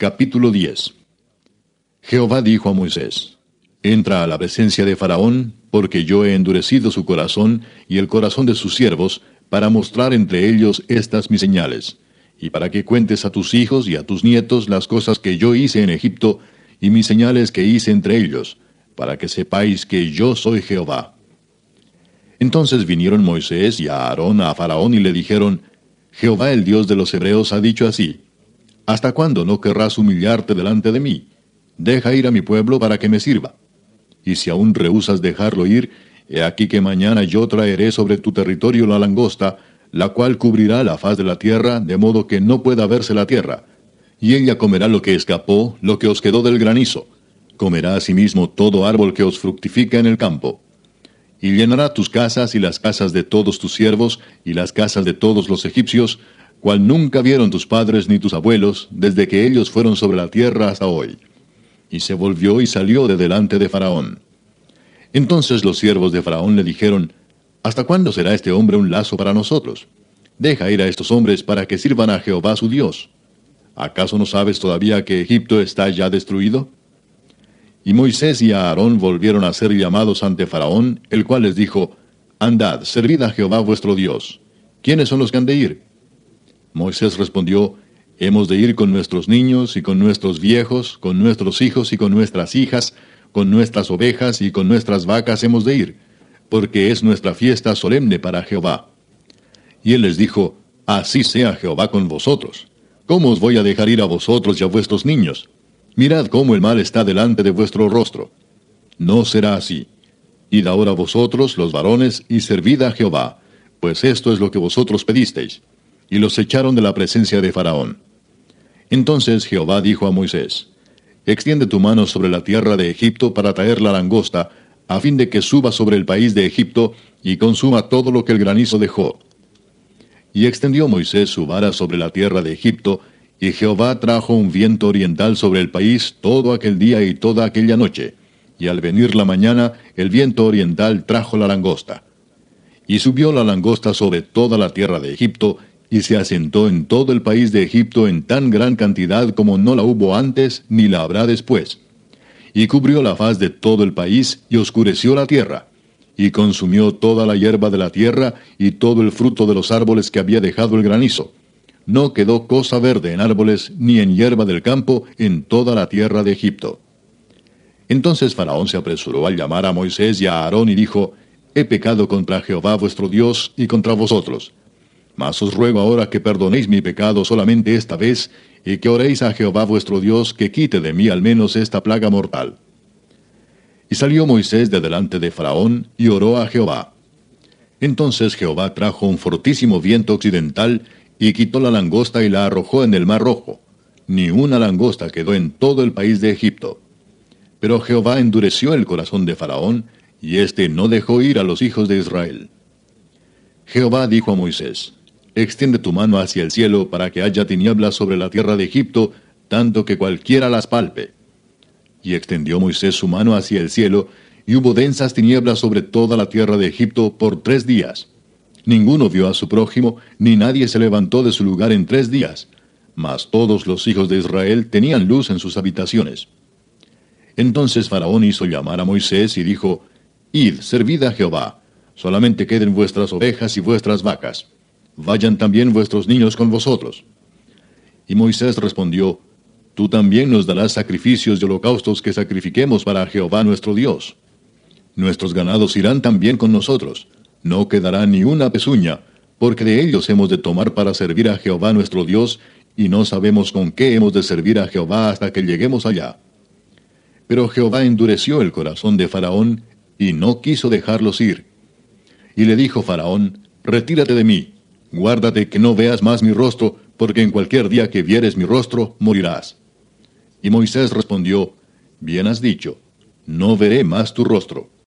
Capítulo 10 Jehová dijo a Moisés, Entra a la presencia de Faraón, porque yo he endurecido su corazón y el corazón de sus siervos, para mostrar entre ellos estas mis señales, y para que cuentes a tus hijos y a tus nietos las cosas que yo hice en Egipto, y mis señales que hice entre ellos, para que sepáis que yo soy Jehová. Entonces vinieron Moisés y Aarón a Faraón y le dijeron, Jehová el Dios de los Hebreos ha dicho así, ¿Hasta cuándo no querrás humillarte delante de mí? Deja ir a mi pueblo para que me sirva. Y si aún rehusas dejarlo ir, he aquí que mañana yo traeré sobre tu territorio la langosta, la cual cubrirá la faz de la tierra, de modo que no pueda verse la tierra. Y ella comerá lo que escapó, lo que os quedó del granizo. Comerá asimismo todo árbol que os fructifica en el campo. Y llenará tus casas y las casas de todos tus siervos y las casas de todos los egipcios, cual nunca vieron tus padres ni tus abuelos, desde que ellos fueron sobre la tierra hasta hoy. Y se volvió y salió de delante de Faraón. Entonces los siervos de Faraón le dijeron, ¿Hasta cuándo será este hombre un lazo para nosotros? Deja ir a estos hombres para que sirvan a Jehová su Dios. ¿Acaso no sabes todavía que Egipto está ya destruido? Y Moisés y Aarón volvieron a ser llamados ante Faraón, el cual les dijo, Andad, servid a Jehová vuestro Dios. ¿Quiénes son los que han de ir? Moisés respondió, Hemos de ir con nuestros niños y con nuestros viejos, con nuestros hijos y con nuestras hijas, con nuestras ovejas y con nuestras vacas hemos de ir, porque es nuestra fiesta solemne para Jehová. Y él les dijo, Así sea Jehová con vosotros. ¿Cómo os voy a dejar ir a vosotros y a vuestros niños? Mirad cómo el mal está delante de vuestro rostro. No será así. Id ahora vosotros, los varones, y servid a Jehová, pues esto es lo que vosotros pedisteis y los echaron de la presencia de Faraón. Entonces Jehová dijo a Moisés, Extiende tu mano sobre la tierra de Egipto para traer la langosta, a fin de que suba sobre el país de Egipto y consuma todo lo que el granizo dejó. Y extendió Moisés su vara sobre la tierra de Egipto, y Jehová trajo un viento oriental sobre el país todo aquel día y toda aquella noche, y al venir la mañana el viento oriental trajo la langosta. Y subió la langosta sobre toda la tierra de Egipto, y se asentó en todo el país de Egipto en tan gran cantidad como no la hubo antes ni la habrá después. Y cubrió la faz de todo el país y oscureció la tierra, y consumió toda la hierba de la tierra y todo el fruto de los árboles que había dejado el granizo. No quedó cosa verde en árboles ni en hierba del campo en toda la tierra de Egipto. Entonces Faraón se apresuró a llamar a Moisés y a Aarón y dijo, He pecado contra Jehová vuestro Dios y contra vosotros mas os ruego ahora que perdonéis mi pecado solamente esta vez, y que oréis a Jehová vuestro Dios que quite de mí al menos esta plaga mortal. Y salió Moisés de delante de Faraón, y oró a Jehová. Entonces Jehová trajo un fortísimo viento occidental, y quitó la langosta y la arrojó en el mar rojo. Ni una langosta quedó en todo el país de Egipto. Pero Jehová endureció el corazón de Faraón, y éste no dejó ir a los hijos de Israel. Jehová dijo a Moisés, extiende tu mano hacia el cielo para que haya tinieblas sobre la tierra de Egipto, tanto que cualquiera las palpe. Y extendió Moisés su mano hacia el cielo, y hubo densas tinieblas sobre toda la tierra de Egipto por tres días. Ninguno vio a su prójimo, ni nadie se levantó de su lugar en tres días, mas todos los hijos de Israel tenían luz en sus habitaciones. Entonces Faraón hizo llamar a Moisés y dijo, Id, servid a Jehová, solamente queden vuestras ovejas y vuestras vacas vayan también vuestros niños con vosotros. Y Moisés respondió, Tú también nos darás sacrificios y holocaustos que sacrifiquemos para Jehová nuestro Dios. Nuestros ganados irán también con nosotros, no quedará ni una pezuña, porque de ellos hemos de tomar para servir a Jehová nuestro Dios, y no sabemos con qué hemos de servir a Jehová hasta que lleguemos allá. Pero Jehová endureció el corazón de Faraón, y no quiso dejarlos ir. Y le dijo Faraón, Retírate de mí, Guárdate que no veas más mi rostro, porque en cualquier día que vieres mi rostro, morirás. Y Moisés respondió, Bien has dicho, no veré más tu rostro.